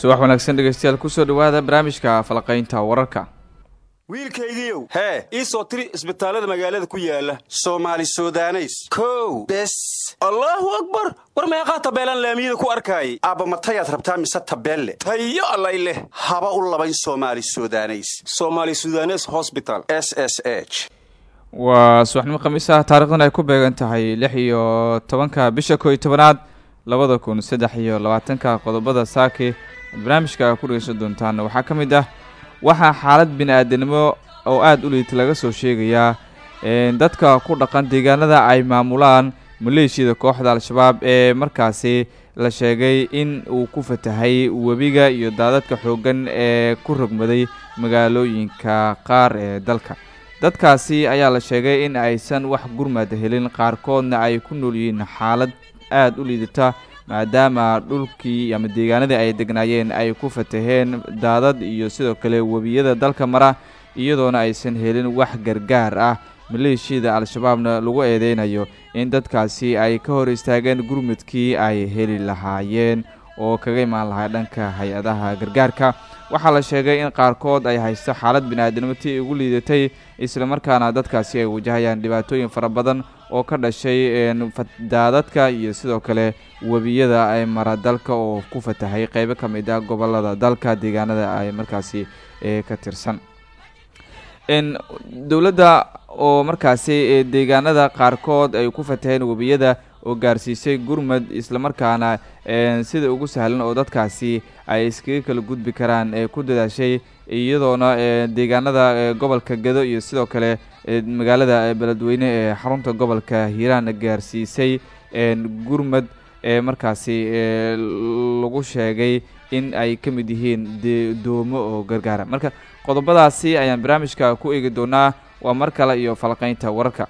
subax wanaagsan dhegeystayaal ku soo dhawaada barnaamijka falaqaynta wararka. Wiilkaygiiow hee ii soo tiri isbitaallada magaalada ku yaalla soomaali sudaneys. Kow bes. Allaahu akbar! War meeqaa tabeelaan laamiyada ku arkaayay aabba matayaad rabtaa mise tabeelle? Tayo allay leh haba u labayn soomaali sudaneys. Soomaali sudanes hosbital s s h. Waa subaxnimo khamiis ah taarikhdan ay ku beegan tahay lix iyo tobanka bisha koo iyo tobanaad labada kun saddex iyo labaatanka qodobada saaki barnaamijka ku dhegeysan doontaan waxaa ka mid ah waxaa xaalad bini-aadanimo oo aada u liita laga soo sheegayaa dadka ku dhaqan deegaanada ay maamulaan maleeshiyada kooxda al-shabaab ee markaasi la sheegay in uu ku fatahay webiga iyo daadadka xooggan ee ku rogmaday magaalooyinka qaar ee dalka. Dadkaasi ayaa la sheegay in aysan wax gurmad helin qaarkoodna ay ku nool yihiin xaalad aada u liidata maadaama dhulkii ama deegaanadii ay degnaayeen ay ku fataheen daadad iyo sidoo kale webiyada dalka mara iyadoona aysan helin wax gargaar ah. Maleeshiyada al-shabaabna lagu eedeynayo in dadkaasi ay ka hor istaageen gurmudkii ay heli lahaayeen oo kaga imaan lahaa dhanka hay'adaha gargaarka waxaa la sheegay in qaarkood ay haysto xaalad bini-aadanimo tii ugu liidatay islamarkaana dadkaasi ay wajahayaan dhibaatooyin fara badan oo ka dhashay daadadka iyo sidoo kale webiyada ay mara dalka oo ku fatahay qeybo ka mid ah gobollada dalka deegaanada ay markaasi ka tirsan. Dowladda oo markaasi deegaanada qaarkood ay ku fataheen webiyada oo gaarsiisay gurmad islamarkaana sida ugu sahlan oo dadkaasi ay iskaga kala gudbi karaan ee ku dadaashay iyadoona deegaanada gobolka gado iyo sidoo kale magaalada beledweyne ee xarunta gobolka hiiraan gaarsiisay gurmad ee markaasi lagu sheegay in ay ka mid yihiin doomo oo gargaara. Marka qodobadaasi ayaan barnaamijka ku eegi doonaa. Waa mar kale iyo falqaynta wararka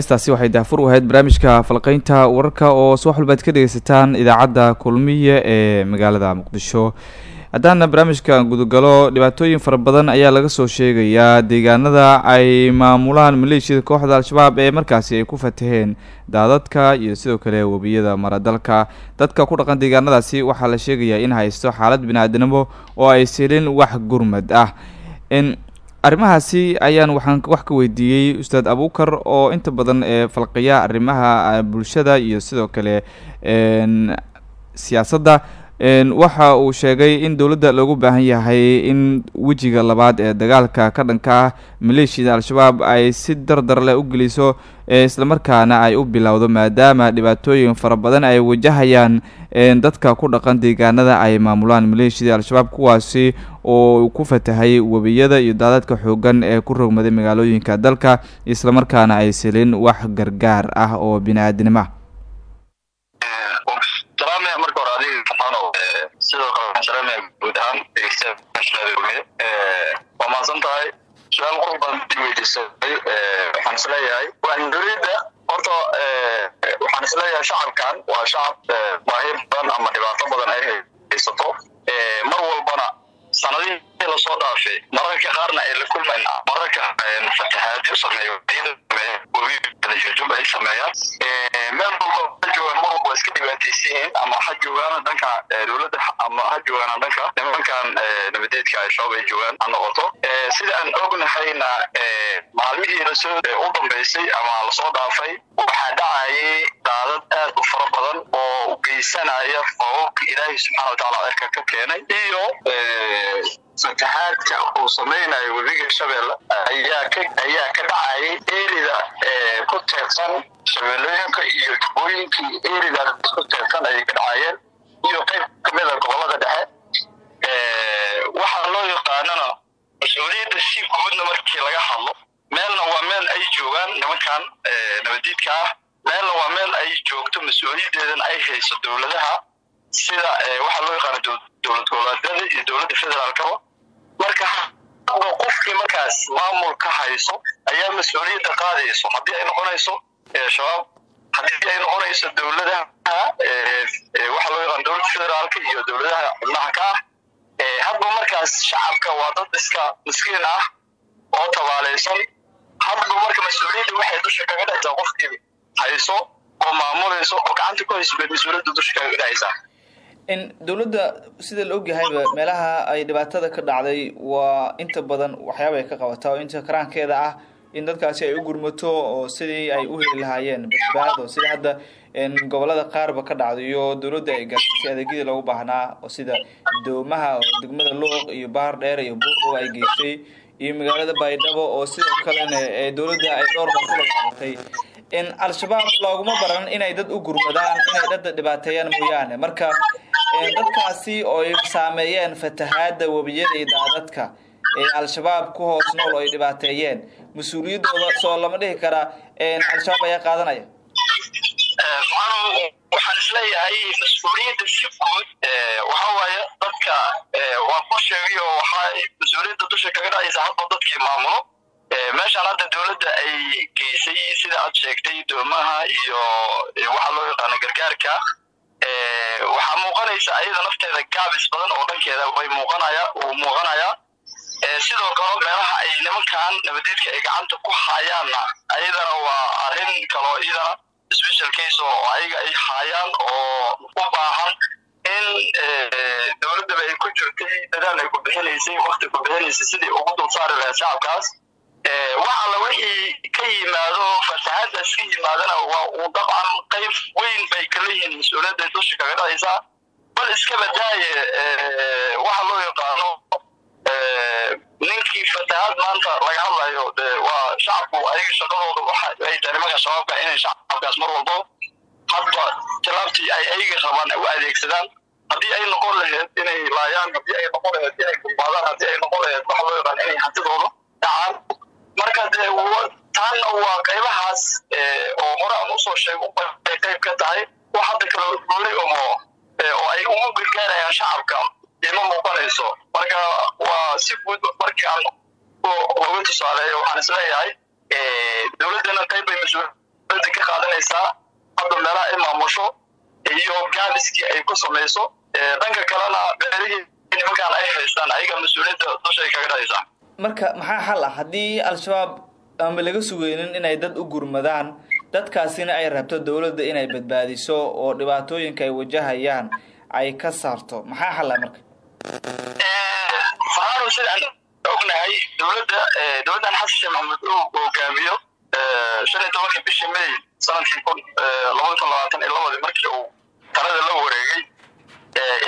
heestaasi waxay daafur u ahayd barnaamijka falqeynta wararka oo subax walbaad ka dhegeysataan idaacadda kulmiye ee magaalada muqdisho. Haddaana barnaamijka gudagalo dhibaatooyin fara badan ayaa laga soo sheegayaa deegaanada ay maamulaan maleeshiyada kooxda al-shabaab ee markaasi ay ku fataheen daadadka iyo sidoo kale webiyada maradalka. Dadka ku dhaqan deegaanadaasi waxaa la sheegayaa in haysto xaalad bini-aadanimo oo ay selin wax gurmad ah. In arrimahaasi ayaan waxaan wax ka weydiiyey ustaad abuukar oo inta badan ee falqiya arrimaha bulshada iyo sidoo kale siyaasadda waxa uu sheegay in dowladda loogu baahan yahay in wejiga labaad ee dagaalka ka dhanka ah maleeshiyada al-shabaab ay si dardar leh u geliso islamarkaana ay u bilowdo maadaama dhibaatooyin fara badan ay wajahayaan dadka ku dhaqan deegaanada ay maamulaan maleeshiyada al-shabaab kuwaasi oo ku fatahay webiyada iyo daadadka xoogan ee ku rogmaday magaalooyinka dalka islamarkaana ay selin wax gargaar ah oo bini-aadnimo sidoo kale waxaan guud ahaan waa mahadsan tahay su'aal qurux badan weydiisay waxaan is leeyahay waandurida horta waxaan is leeyahay shacabkan waa shacab baahi badan ama dhibaato badan ay haysato mar walbana sanadihii la soo dhaafay mararka qaarna ay la kulmayn mararka fatahaadi sameeyo ay sameeyaan meel walba walba iska dhibaataysan ama ha joogaana dhanka dowladda ama ha joogaana dhanka nimankan nabadeedka al-shabaab ay joogaan ha noqoto. Sida aan ognahayna maalmihii la soo u dambaysay ama la soo dhaafay waxaa dhacayay daadad aad u fara badan oo geysanaya qoobabka ilaahay subxaana watacaala cirka ka keenay iyo fatahaadka uu samaynayo webiga shabeelle ayaa ayaa ka dhacayay teedsan shabeellooyinka iyo jubooyinkii erida ku teedsan ayay ka dhacayeen iyo qayb kamida gobollada dhexe. Waxaa loo yaqaanana mas'uuliyadda si guudna markii laga hadlo meelna waa meel ay joogaan nimankan nabadiidka ah. Meelna waa meel ay joogto mas'uuliyaddeedan ay hayso dowladaha sida waxaa loo yaqaana dowlad goboleedyada iyo dowladda federaalkaba marka hadba qofkii markaas maamulka hayso ayaa mas'uuliyadda qaadayso. Haddii ay noqonayso shabaab haddii ay noqonayso dowladaha waxaa loo yaqaan dowladda federaalka iyo dowladaha xubnaha ka ah hadba markaas shacabka waa dad iska miskiin ah oo tabaalaysan. Hadba marka mas'uuliyadda waxay dusha kaga dhacaysaa qofkii hayso oo maamulayso oo gacanta ku hayso bay mas'uuliyadda dusha kaga dhacaysaa dowladda sida la ogyahayba meelaha ay dhibaatada ka dhacday waa inta badan waxyaaba ay ka qabataa oo inta karaankeeda ah in dadkaasi ay u gurmato oo sidii ay u heli lahaayeen badbaado sida hadda gobollada qaarba ka dhacdo iyo ay gaarsiisay adeegyadii loogu baahnaa oo sida doomaha oo degmada luuq iyo baar dheer iyo buurdow ay geysay iyo magaalada baydhabo oo sidoo kalena ee dowladda ay dhowr mar ku lagaabatay in al-shabaab looguma baran inay dad u gurmadaan inay dad dhibaateeyaan mooyaane. Marka dadkaasi oo saameeyeen fatahaada webiyada iyo daadadka ee al-shabaab ku hoos nool oo ay dhibaateeyeen. Mas'uuliyaddooda soo lama dhihi karaa al-shabaab ayaa qaadanaya. Waxaan is leeyahay mas'uuliyadda si guud waxa waaye dadka waan ku sheegay oo waxaa mas'uuliyadda dusha kaga dhacaysa hadba dadkii maamulo meeshaan hadda dowladda ay geysay sida aad sheegtay doomaha iyo waxaa loo yaqaana gargaarka waxaa muuqanaysa ayada nafteeda gaabis badan oo dhankeeda way muuqanaya uu muuqanayaa sidoo kale meelaha ay nimankan nabadeedka ay gacanta ku hayaanna ayadana waa arrin kaloo iyadana special case oo ayaga ay haayaan oo u baahan in dowladdaba ay ku jirtay dadaal ay ku bixinaysay wakti ku bixinaysay sidii ugu dul saari shacabkaas wax alla wixii ka yimaado fatahaadaas ka yimaadana waa uu dabcan qayb weyn bay ka leeyihiin mas'uuliyadda dusha kaga dhacaysaa bal iska badaaye waxa loo yaqaano ninkii fatahaad maanta laga hadlayo de waa shacabku ayaga shaqadooda waxa ay tahay nimanka shabaabka inay shacabkaas mar walbo hadba tilaabtii ay ayaga rabaan u adeegsadaan. Haddii ay noqon lahayd inay laayaan haddii ay noqon lahayd inay gulbaadaan haddii ay noqon lahayd waxa loo yaqaan inay hantidooda dhacaan marka de taanna waa qaybahaas oo hore aan u soo sheeg bay qayb ka tahay. Wax hadda kale gooli oho oo ay ugu gargaarayaan shacabka ima muuqanayso. Marka waa si guud markii aan uga tusaaleeyo waxaan is leeyahay dowladdana qayb bay mas'uul dowladda ka qaadanaysaa. Hadda meelaha ay maamusho iyo gaadiskii ay ku samayso dhanka kalena beerihii nimankaan ay haystaan ayaga mas'uuliyadda dusha ay kaga dhahaysaa marka maxaa xal ah? Haddii al-shabaab ama laga sugeynin inay dad u gurmadaan dadkaasina ay rabto dowladda inay badbaadiso oo dhibaatooyinka ay wajahayaan ay ka saarto. Maxaa xal ah marka? Farano sidaan ognahay dowladda dowladdan xasan sheekh maxamuud uu hogaamiyo shan iyo tobankii bishii may sannadkii kun labada kun labaatan iyo labadii markii uu talada la wareegay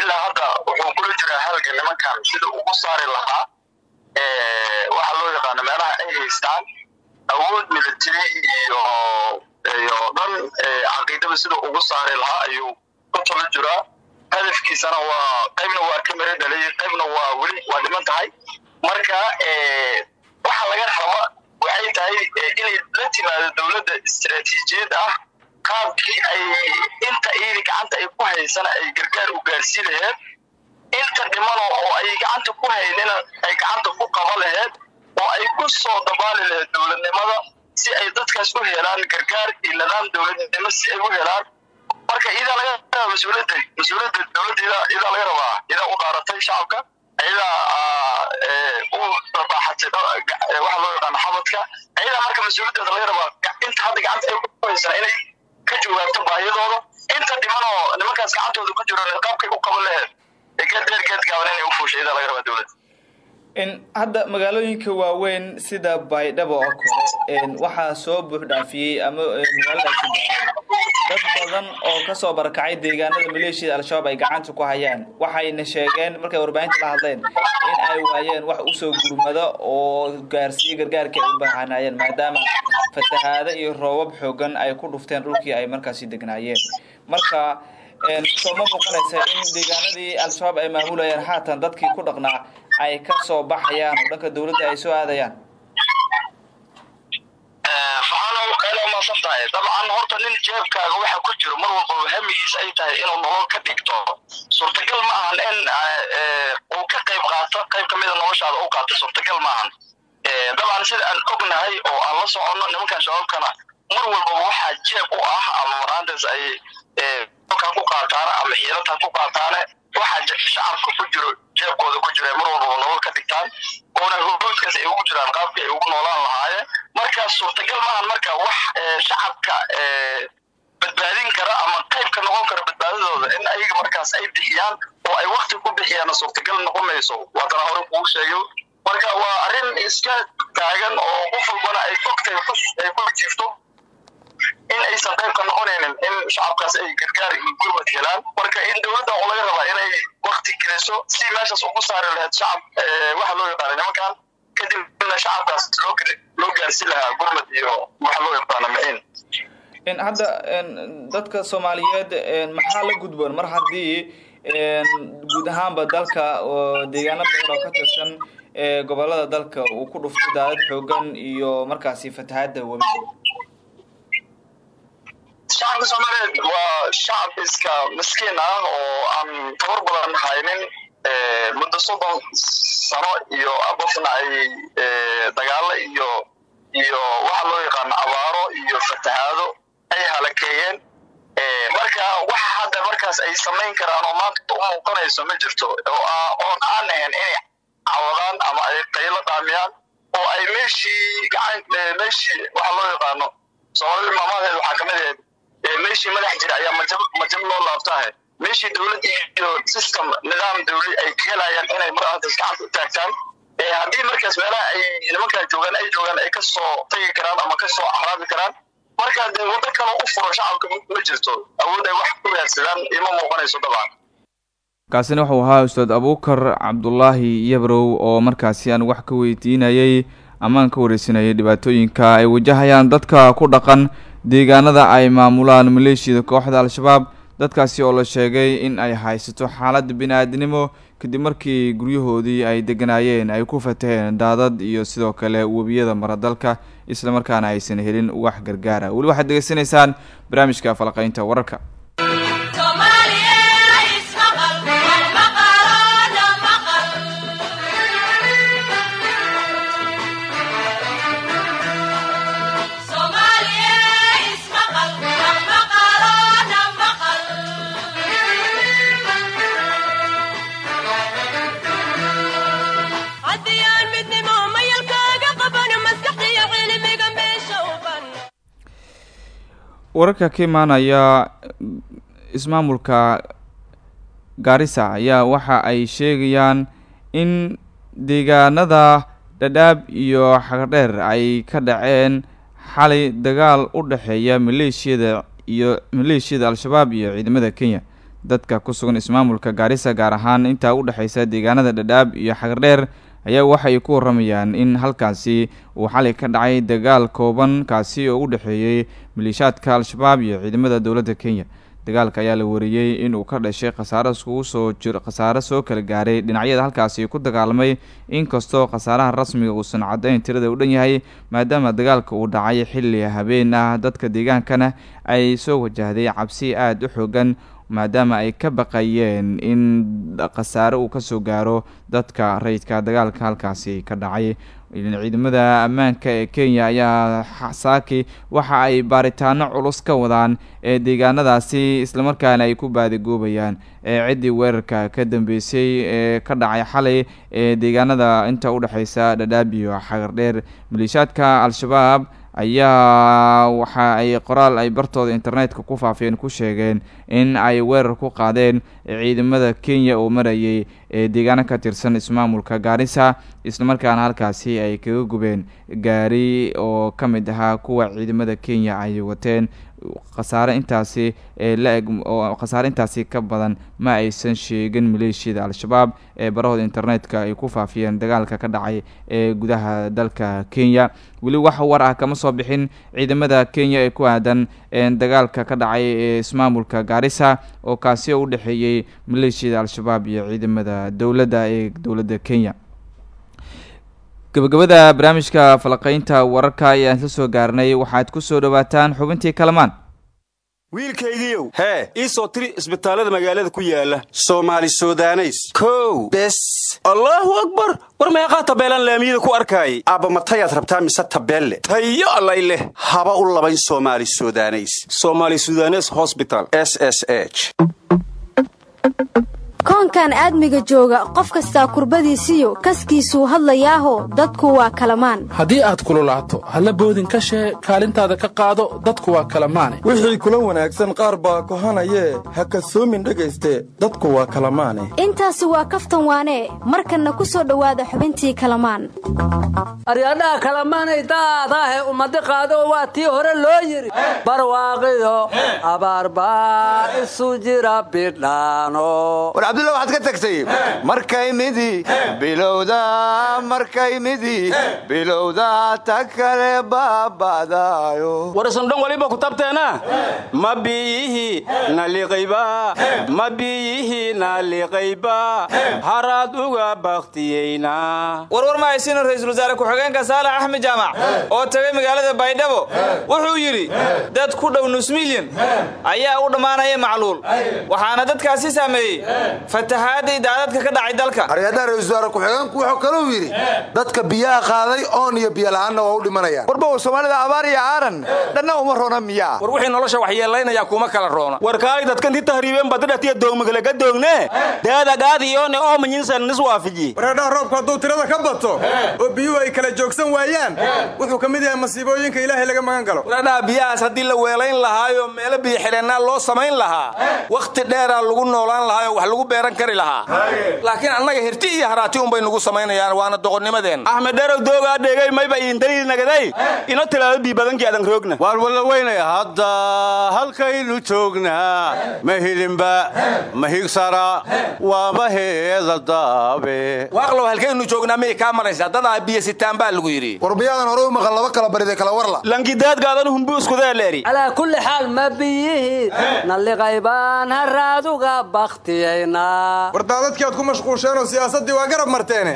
ilaa hadda wuxuu kula jiraa halga nimankan sida ugu saari lahaa waxaa loo yaqaano meelaha ay haystaan awood military iyo iyo dhan caqiidada sida ugu saari lahaa ayuu ku tala jiraa. Hadafkiisana waa qaybna waa ka mira dhalay qaybna waa weli waa dhiman tahay. Marka waxa laga raba waxay tahay inay la timaado dowladda istaraatiijiyad ah qaabkii ay inta iyadi gacanta ay ku haysana ay gargaar u gaarsii laheed inta dhimano oo ay gacanta ku haynina ay gacanta ku qaba laheed oo ay ku soo dabaali laheed dowladnimada si ay dadkaas u helaan gargaar iyo nidaam dowladnimo si ay u helaan. Marka iyadaa laga rabaa mas'uuliyadda mas'uuliyadda dowladda iyadaa laga rabaa iyadaa u dhaaratay shacabka iyadaa u rabaaxatay waxa loo yaqaano xabadka iyadaa marka mas'uuliyaddeeda laga rabaa inta hadda gacanta ay ku haysana inay ka jawaabto baahiyadooda inta dhiman oo nimankaas gacantooda ku jiro qaabkay u qaban laheed hadda magaalooyinka waaweyn sida baydhabo oo kale waxaa soo buux dhaafiyey ama magaaladaasi dad badan oo ka soo barakacay deegaanada maleeshiyada al-shabaab ay gacanta ku hayaan. Waxayna sheegeen markay warbaahinta la hadleen in ay waayeen wax u soo gurmado oo gaarsiiye gargaarkii ay u baahanaayeen maadaama fatahaado iyo roobab xoogan ay ku dhufteen dhulkii ay markaasi degnaayeen marka soo ma muuqanaysa in deegaanadii al-shabaab ay maamulayaan haatan dadkii ku dhaqnaa ay ka soo baxayaan oo dhanka dowladda ay soo aadayaan. Dabcan horta nin jeebkaaga waxa ku jiro mar walbaba hamigiis ay tahay inuu nolol ka dhigto. Suurtagal ma ahan in uu ka qayb qaato qayb ka mida noloshaada u qaato suurtagal ma ahan. Dabcan sida aan ognahay oo aan la soconno nimankan shabaabkana mar walbaba waxaa jeeb u ah ama ay kan ku qaataane ama xiilatan ku qaataane waxa shacabka ku jiro jeebkooda ku jira mar walbaba nolol ka dhigtaan oona hogoodkaas ay ugu jiraan qaabkii ay ugu noolaan lahaayeen. Markaas suurtagal maahan marka wax shacabka badbaadin kara ama qayb ka noqon kara badbaadadooda in ayaga markaas ay bixiyaan oo ay wakti ku bixiyaanna suurtagal noqon mayso. Waatana hore kugu sheegayo marka waa arrin iska taagan oo qof walbana ay fogtay ay ku jiifto in aysan qayb ka noqonaynin in shacabkaas ay gargaar iyo gurmad helaan marka in dowladda oo laga rabaa inay wakti geliso si meeshaas ugu saari lahayd shacab waxa loo yaqaana nimankan kadibna shacabkaas loo loo gaarsi lahaa gurmad iyo waxa loo yaqaana in hadda dadka soomaaliyeed maxaa la gudboon? Mar haddii guud ahaanba dalka deegaano badan oo ka tirsan gobollada dalka uu ku dhuftay daadad xoogan iyo markaasi fatahaada webi shacabka soomaaliyeed waa shacab iska miskiin ah oo aan tabar badan haynin muddo soddon sano iyo abafna ay dagaalo iyo iyo waxa loo yaqaano abaaro iyo fatahaado ay halakeeyeen marka wax hadda markaas ay samayn karaan oo maanta u muuqanayso ma jirto oon aan ahayn inay cawadaan ama ay qaylo dhaamiyaan oo ay meeshii gacan meeshii waxa loo yaqaano soomaalida maamadeed waxaa ka mid ahayd meeshii madax jira ayaa majab loo laabtahay meeshii dowlad iyo system nidaam dawli ay ka helayaan inay markaas gacanta u taagtaan haddii markaas meelaha ay nimankaa joogaan ay joogaan ay ka soo tagi karaan ama ka soo acraabi karaan marka dee waddo kale u furo shacabka ma jirto. Awood ay wax ku raadsadaan ima muuqanayso dabcan. Kaasina wuxuu ahaa ustaad abuukar cabdulaahi yabrow oo markaasi aan wax ka weydiinayay amaan ka wareysanayay dhibaatooyinka ay wajahayaan dadka ku dhaqan deegaanada ay maamulaan maleeshiyada kooxda al-shabaab. Dadkaasi oo la sheegay in ay haysato xaalad bini-aadnimo kadib markii guryahoodii ay deganaayeen ay ku fataheen daadad iyo sidoo kale webiyada maradalka islamarkaana aysan helin wax gargaara weli waxaad degeysanaysaan barnaamijka falaqeynta wararka wararka ka imaanaya ismaamulka gaarisa ayaa waxa ay sheegayaan in deegaanada dhadhaab iyo xagardheer ay ka dhaceen xalay dagaal u dhexeeya maleeshiyada iyo maleeshiyada al-shabaab iyo ciidamada kenya. Dadka ku sugan ismaamulka gaarisa gaar ahaan intaa u dhexeysa deegaanada dhadhaab iyo xagardheer ayaa waxay ku waramayaan in halkaasi uu xalay ka dhacay dagaal kooban kaasi oo u dhexeeyey maleeshaadka al-shabaab iyo ciidamada dowladda kenya. Dagaalka ayaa la wariyey inuu ka dhashay khasaare iskugu soo jir khasaare soo kala gaaray. Dhinacyada halkaasi ku dagaalamay inkastoo khasaaraha rasmiga uusan caddayn tirada u dhan yahay maadaama dagaalka uu dhacay xilli habeen ah dadka deegaankana ay soo wajahday cabsi aada u xoogan maadaama ay ka baqayeen in khasaare uu ka soo gaaro dadka rayidka dagaalka halkaasi ka dhacay. Ciidamada ammaanka ee kenya ayaa saaki waxa ay baaritaano culus ka wadaan ee deegaanadaasi islamarkaana ay ku baadigoobayaan ee ciddii weerarka ka dambeysay ee ka dhacay xalay ee deegaanada inta udhexeysa dhadhaab iyo xagardheer maleeshaadka al-shabaab ayaa waxa ay qoraal ay bartooda internetka ku faafeen ku sheegeen in ay weerar ku qaadeen ciidamada kenya oo marayay ee deegaano ka tirsan ismaamulka gaarisa islamarkaana halkaasi ay kaga gubeen gaari oo ka mid ahaa kuwa ciidamada kenya ay wateen khasaare intaasi ee la-eg oo khasaare intaasi ka badan ma aysan sheegin maleeshiyada al-shabaab ee barahooda internetka ay ku faafiyeen dagaalka ka dhacay ee gudaha dalka kenya. Weli wax war ah kama soo bixin ciidamada kenya ee ku aadan dagaalka ka dhacay ee ismaamulka gaarisa oo kaasi oo u dhexeeyey maleeshiyada al-shabaab iyo ciidamada dowladda ee dowladda kenya gabagabada barnaamijka falaqeynta wararka ayaan isla soo gaarnay. Waxaad ku soo dhowaataan xubintii kalamaan. Wiilkaygiiow hee ii soo tiri isbitaallada magaalada ku yaalla soomaali sudaneys. Kow bes. Allaahu akbar! War meeqaa tabeelaan laamiyada ku arkaayay aabba matayaad rabtaa mise tabeelle? Tayo allay leh. Haba u labayn soomaali sudaneys. Somaali sudanes hosbital s s h koonkan aadmiga jooga qof kastaa kurbadiisiyo kaskiisuu hadlayaaho dadku waa kalamaan. Haddii aad kululaato halla boodin ka shee kaalintaada ka qaado dadku waa kalamaane. Wixii kula wanaagsan qaar baa kohanayee ha kasoomin dhegayste dadku waa kalamaane. Intaasi waa kaftan waanee markanna ku soo dhowaada xubintii kalamaan. Aryadhaha kalamaanay daadaahe ummadi qaado waa tii hore loo yidhi barwaaqiyo abaar baa isu jira bidhaano abdullah waxaad ka tagtay markay midi bilowda markay midi bilowda ta kale baaba'daayo warisandhan waliba ku tabteena ma biyihi naliqayba ma biyihi naliqayba haraad uga bakhtiyeyna warwar ma haysiina ra'iisul wasaare ku-xigeenka saalax axmed jaamac oo tagay magaalada baydhabo wuxuu yidhi dad ku dhow nus milyan ayaa u dhammaanaya macluul waxaana dadkaasi saameeyey fatahaadda idaacadadka ka dhacay dalka. Aryadaha ra'isul wasaare ku-xigeenku wuxuu kaluu yidhi dadka biyaha qaaday oon iyo biyola'aanna waa u dhimanayaan. Warba soomaalida abaar iyo aaran dhanna uma roona miyaa. War wixii nolosha waxyeelaynaya kuma kala roona. War kaalay dadkan ti tahriibeen badadhatiya doogmagalaga doogne daadagaadiyoone oo manyinsan nis waafiji wareedhaha roobku hadduu tirada ka bato oo biyuhu ay kala joogsan waayaan wuxuu ka mid yahay masiibooyinka ilaahay laga magan galo. Wareedhaha biyahaas haddii la weelayn lahaayo meelo biyo xidheennaa loo samayn lahaa wakhti dheeraa lagu noolaan lahaayoo wax lagu beeran kari lahaa. Laakiin annaga hirti iyo haraati unbay nugu samaynayaan waana doqonnimadeenna axmed dherow doogaa dheegay mayba iintaliil nagaday ino tilaado bii badankii adan roogna. Waan walla weynaya hadda halkaynu joognaa ma hilinba ma higsara waa ma heeda daabe. Waaqlow halkaynu joognaa miyay kaa maraysaa dadaa biyo sitaan baa lagu yidhi. War biyadan hore u maqan laba kala baride kala warla. Langidaadgaadan humbu iskudeeleeri calaa kulli xaal ma biyihii nalliqaybaan haraaduga bakhtiyaynaa war daadadkii aad ku mashquusheenoo siyaasaddii waa garab marteene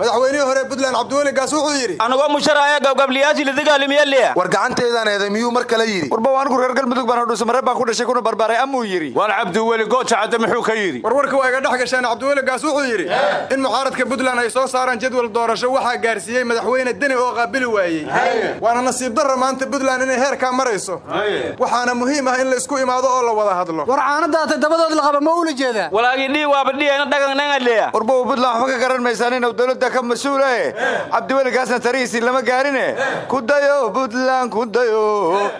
madaxweynihii hore puntland cabdiweli gaas wuxuu yidhi anagoo musharaaya gabgabliyaashii ladagaalimiyaliya war gacanteedaan eeday miyuu mar kale yidhi. Warba anigu reer galmudug baan hodhusa maree baan ku dhashay kuna barbaaray amuu yidhi. Waan cabdiweli gooja cadde muxuu ka yidhi. Warwarka waa iga dhex gasheen cabdiweli gaas wuxuu yidhi in mucaaradka puntland ay soo saaraan jadwal doorasho waxaa gaarsiiyey madaxweyne deni oo qaabili waayey. Waana nasiib darra maanta puntland inay heerkaa marayso. Waxaana muhiim ah in la isku imaado oo la wada hadlo. War dabadood laqaba ma ula jeedaa dhii waabadhiyana dhaganangaleya warbow buntland waxba ka garan maysaan inuu dowladda ka mas'uula e cabdiweli kaasna tarihiisii lama gaarine ku dayo buntland ku dayo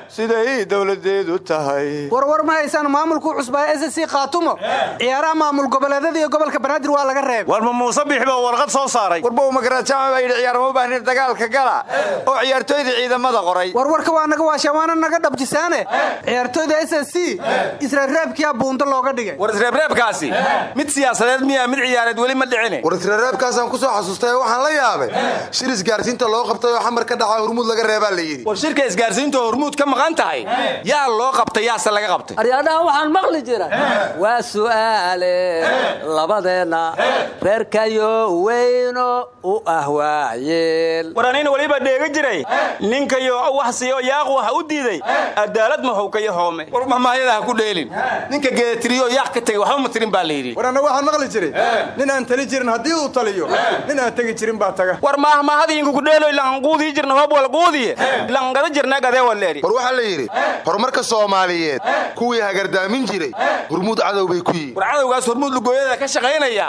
siday dowladeedu tahay. Warwar ma haysaan maamulkuu cusbaa s c khaatumo ciyaaraha maamul goboleedyada iyo gobolka banaadir waa laga reebay warma muuse biix baa warqad soo saaray. Warbow magaraad jaamac baa yidhi ciyaarama baahnin dagaalka gala. Oo ciyaartooyda ciidamada qoray warwarka waa naga waashawaana naga dhabjisaane. Ciyaartooyda s s c israreebkiyaa buundo looga dhigay. War isreebreebkaasi mid siyaasadeed miyaa mid ciyaareed weli ma dhicine. War israreebkaasaan ku soo xasuustay waxaan la yaabay shir isgaarsiinta loo qabtay oo xamar ka dhaca hormuud laga reebaa la yidhi. War shirka isgaarsiinta hormuud ka maqan tahay yaa loo qabtay yaase laga qabtay. Aryaadhaha waxaan maqli jira waa su'aale labadeenna reerkayo weyno u ah waayeel. War anina weliba dheega jiray ninkayo wax siiyo yaaq waxa u diiday adaalad mahowkayo hoome. War mahmahyada ha ku dheelin. Ninka geedatiriyo yaaq ka tegey waxba ma tirin baa la yidhi war anna waxaan maqli jiray. Nin aan tali jirin haddii uu taliyo nin aan tegi jirin baa taga. War maahmaahadiinku ku dheeloy lanquudii jirna hoob walquudiye langada jirna gadee waleeri war waxaa la yidhi horumarka soomaaliyeed kuwii hagardaamin jiray hurmuud cadow bay ku yihiin war cadowgaas hormuud lugooyada ka shaqaynaya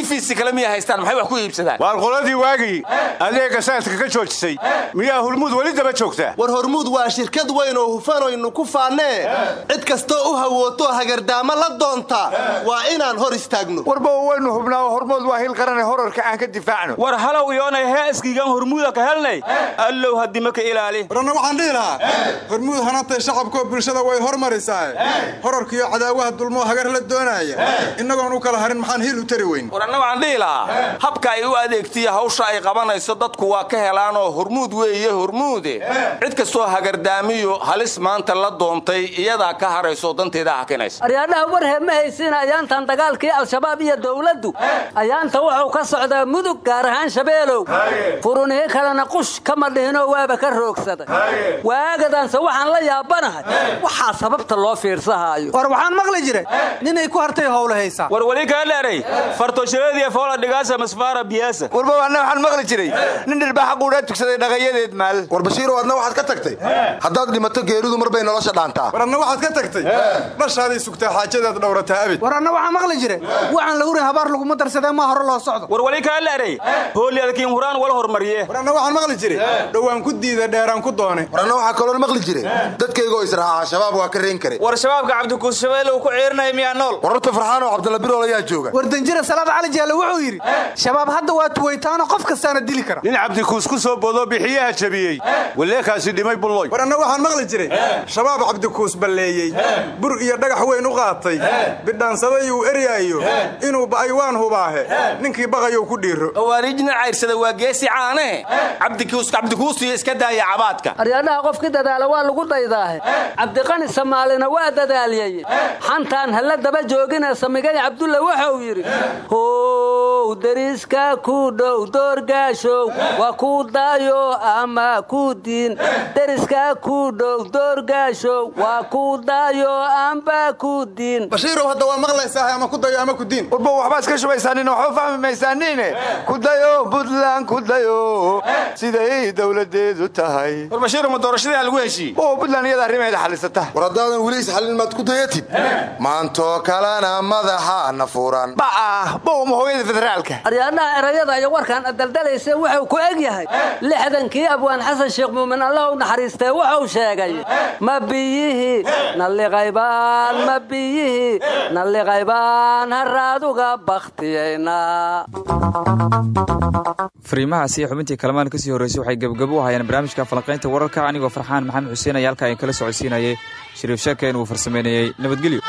ifisi kale miya haystaan maxay wax ku iibsadaan? Waar qoladii waagii adeega saadka ka joojisay miyaa hulmuud weli daba joogtaa war hormuud waa shirkad weyn oo hufanaynu ku faannee cid kastoo u hawootoo hagardaamo la doonta waa inaan hor istaagno. Warbow waynu hubnaa oo hormood waa hil qarane horarka aan ka difaacno. War halow iyoonay heeskiigan hormuuda ka helnay. Allow haddima ka ilaali. War anna waxaan dhihi lahaa hormuud hanantay bulshada way hormarisaa. Horarkiiyo cadaawaha dulmoo hagar la doonaaya innagoon u kala harin maxaan hiil u tari weyn. War anna waxaan dhihi lahaa habka ay u adeegtiya hawsha ay qabanayso dadku waa ka helaanoo hormuud weeye hormuude cid kastoo hagardaamiyo halis maanta la doontay iyadaa ka harayso danteeda hakinaysa dagaalkii al-shabaab iyo dowladdu. Ayaanta wuxuu ka socdaa mudug gaar ahaan shabeelow. Furunihi kalena qush kama dhihinoo waaba ka roogsaday. Waagadaanse waxaan la yaabanahay. Waxaa sababta loo fiirsahaayo. War waxaan maqli jiray. Ninay ku hartay howla haysaa war weli kaa dheeray fartoshadeediya foola dhigaasa masfaara biyaasa warbow anna waxaan maqli jiray. Nin dhirbaaxa quudhaa tugsaday dhaqayadeed maal. War bashiirow adna waxaad ka tagtay? Haddaad dhimato geeridu mar bay nolosha dhaantaa war adna waxaad ka tagtay? Dhashaaday sugtaa xaajadaad dhowrataa abid maqli jiray waxaan la hurin habaar laguma darsadee maa hore loo socdo. War weli kaa dheeray hooli adkiin huraan wala hormariye. War anna waxaan maqli jiray dhowaan ku diida dheeraan ku doone. War anna waxaa kaloo maqli jiray dadkaygoo israaca shabaab waa ka reen kare war shabaabka cabdikuus shabeelle uu ku ciirinaya miyaa nool? War horta farxaan oo cabdalla birool ayaa jooga. War danjira salaad cali jaalle wuxuu yidhi shabaab hadda waa tuwaytaano qof kastaana dili kara. Nin cabdikuus ku soo boodoo bixiyaha jabiyey. Waleekaasi dhimay bulloy. War anna waxaan maqli jiray shabaab cabdikuus balleeyey. Bur iyo dhagax weyn u qaatay. Bidhaansaday uu eryaayo inuu ba'ay waan hubaahe ninkii baqayou ku dhiiro awaariijna cayrsada waa geesi caane. Cabdikuus cabdikuusiyo iska daaya cabaadka. Aryaadhaha qofkii dadaala waa lagu daydaahe cabdiqani samaalina waa dadaaliyey xantaan hala daba joogina samigay cabdulla wuxuu yidhi how dariiska ku dhow doorgaashow waa ku daayo ama ku diin. Deriska ku dhow doorgaashow waa ku daayo amba ku diin. Bashiirow hadda waa maqlaysaa ama ku dayo ama ku diin. Warbow waxbaa iska shubaysaanina waxba fahmi maysaaniine ku dayo buntland ku dayo. Siday dowladeedu tahay. War bashiiro ma doorashadii lagu heshiiyey? Oo buntland iyada arrimeeda xalisata. War haddaadan weli isxallin maad ku dayatid. Maantoo kalena madaxaana furan ba'ah bow ma hooyada federaalka. Aryaadhaha erayada iyo warkaan adaldalayse wuxuu ku eg yahay. Lixdankii abwaan xasan sheekh muumin allah u naxariistee wuxuu sheegay ma biyihii nalliqaybaan ma biyihii nalliqaybaan fariimahaasi xubintii kalamaan ka sii horreysay waxay gebgabo u hayaan barnaamijka falanqaynta wararka anigoo farxaan maxamed xuseen ayaa halkaa in kala socodsiinayay. Shariif sheekeen uu farsameynayey nabadgelyo